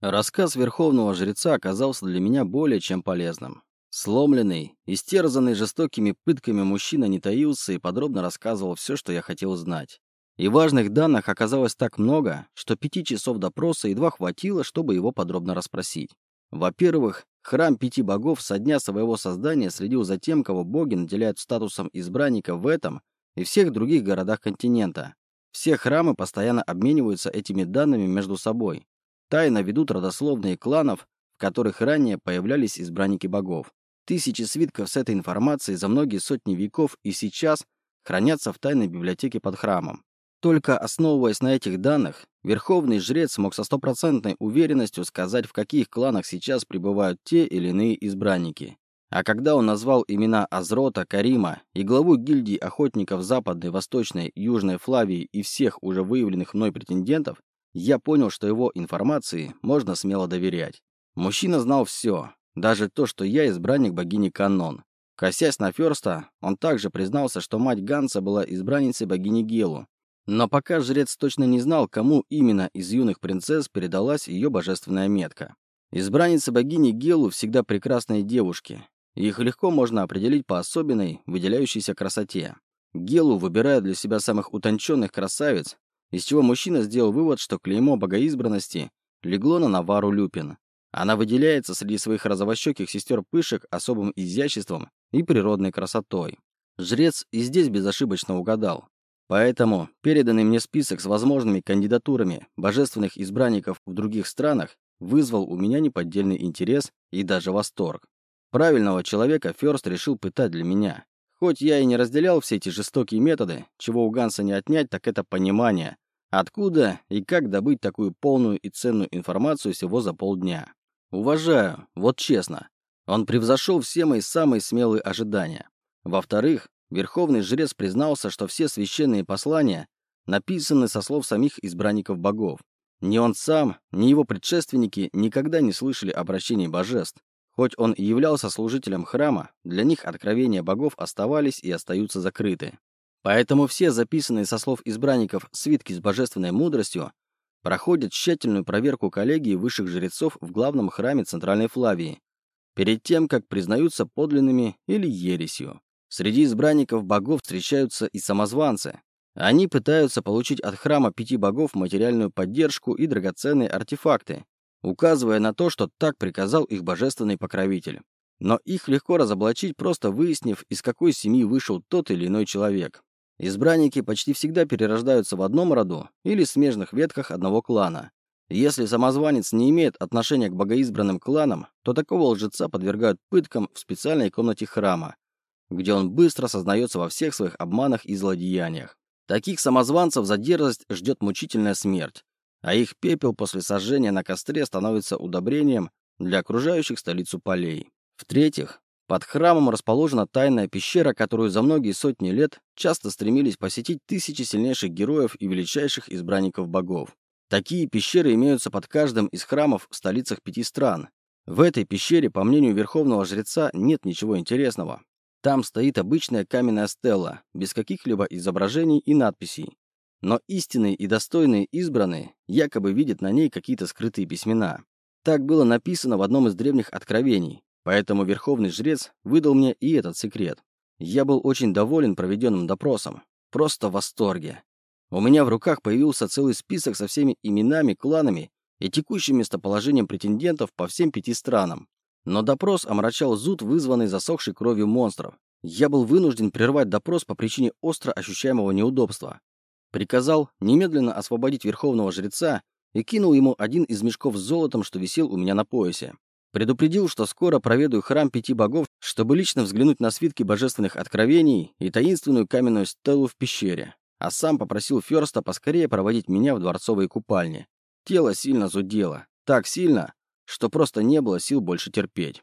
Рассказ верховного жреца оказался для меня более чем полезным. Сломленный, истерзанный жестокими пытками мужчина не таился и подробно рассказывал все, что я хотел знать. И важных данных оказалось так много, что пяти часов допроса едва хватило, чтобы его подробно расспросить. Во-первых, храм пяти богов со дня своего создания следил за тем, кого боги наделяют статусом избранника в этом и всех других городах континента. Все храмы постоянно обмениваются этими данными между собой. Тайно ведут родословные кланов, в которых ранее появлялись избранники богов. Тысячи свитков с этой информацией за многие сотни веков и сейчас хранятся в тайной библиотеке под храмом. Только основываясь на этих данных, верховный жрец мог со стопроцентной уверенностью сказать, в каких кланах сейчас пребывают те или иные избранники. А когда он назвал имена Азрота, Карима и главу гильдии охотников Западной, Восточной, Южной Флавии и всех уже выявленных мной претендентов, я понял, что его информации можно смело доверять. Мужчина знал все, даже то, что я избранник богини Канон. Косясь на Ферста, он также признался, что мать Ганса была избранницей богини Гелу, но пока жрец точно не знал, кому именно из юных принцесс передалась ее божественная метка. Избранницы богини Гелу всегда прекрасные девушки. Их легко можно определить по особенной, выделяющейся красоте. Гелу выбирает для себя самых утонченных красавиц, из чего мужчина сделал вывод, что клеймо богоизбранности легло на Навару Люпин. Она выделяется среди своих розовощеких сестер Пышек особым изяществом и природной красотой. Жрец и здесь безошибочно угадал. Поэтому переданный мне список с возможными кандидатурами божественных избранников в других странах вызвал у меня неподдельный интерес и даже восторг. Правильного человека Фёрст решил пытать для меня. Хоть я и не разделял все эти жестокие методы, чего у Ганса не отнять, так это понимание, откуда и как добыть такую полную и ценную информацию всего за полдня. Уважаю, вот честно. Он превзошел все мои самые смелые ожидания. Во-вторых, Верховный жрец признался, что все священные послания написаны со слов самих избранников богов. Ни он сам, ни его предшественники никогда не слышали обращений божеств. Хоть он и являлся служителем храма, для них откровения богов оставались и остаются закрыты. Поэтому все записанные со слов избранников свитки с божественной мудростью проходят тщательную проверку коллегии высших жрецов в главном храме Центральной Флавии, перед тем, как признаются подлинными или ересью. Среди избранников богов встречаются и самозванцы. Они пытаются получить от храма пяти богов материальную поддержку и драгоценные артефакты, указывая на то, что так приказал их божественный покровитель. Но их легко разоблачить, просто выяснив, из какой семьи вышел тот или иной человек. Избранники почти всегда перерождаются в одном роду или смежных ветках одного клана. Если самозванец не имеет отношения к богоизбранным кланам, то такого лжеца подвергают пыткам в специальной комнате храма, где он быстро сознается во всех своих обманах и злодеяниях. Таких самозванцев за дерзость ждет мучительная смерть, а их пепел после сожжения на костре становится удобрением для окружающих столицу полей. В-третьих, под храмом расположена тайная пещера, которую за многие сотни лет часто стремились посетить тысячи сильнейших героев и величайших избранников богов. Такие пещеры имеются под каждым из храмов в столицах пяти стран. В этой пещере, по мнению верховного жреца, нет ничего интересного. Там стоит обычная каменная стела, без каких-либо изображений и надписей. Но истинные и достойные избранные якобы видят на ней какие-то скрытые письмена. Так было написано в одном из древних откровений, поэтому Верховный Жрец выдал мне и этот секрет. Я был очень доволен проведенным допросом. Просто в восторге. У меня в руках появился целый список со всеми именами, кланами и текущим местоположением претендентов по всем пяти странам. Но допрос омрачал зуд, вызванный засохшей кровью монстров. Я был вынужден прервать допрос по причине остро ощущаемого неудобства. Приказал немедленно освободить верховного жреца и кинул ему один из мешков с золотом, что висел у меня на поясе. Предупредил, что скоро проведу храм пяти богов, чтобы лично взглянуть на свитки божественных откровений и таинственную каменную стелу в пещере. А сам попросил Ферста поскорее проводить меня в дворцовые купальни. Тело сильно зудело. Так сильно, что просто не было сил больше терпеть.